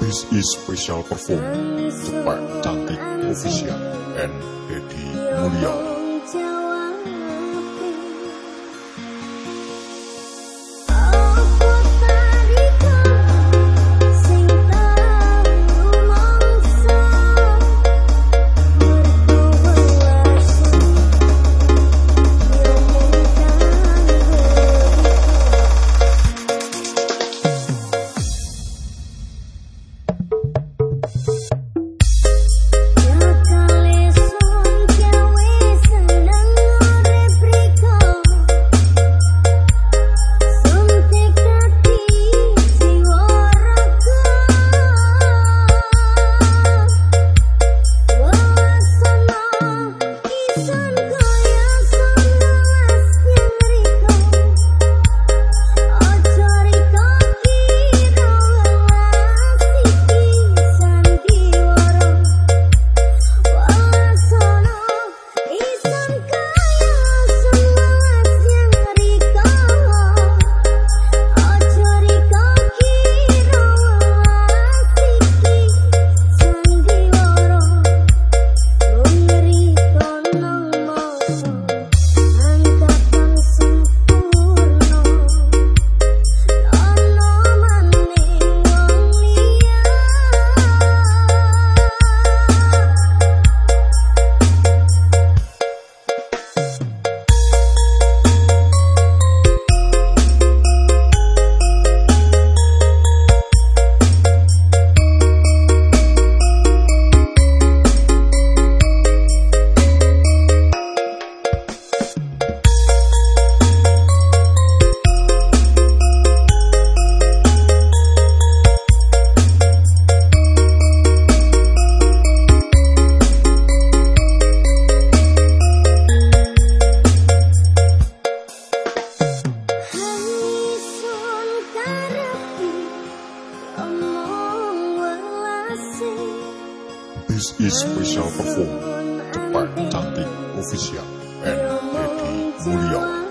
This is special perform by Cantik Official and Edi Mulia. This is special perform Cepat Cantik Official and Edi Mulyo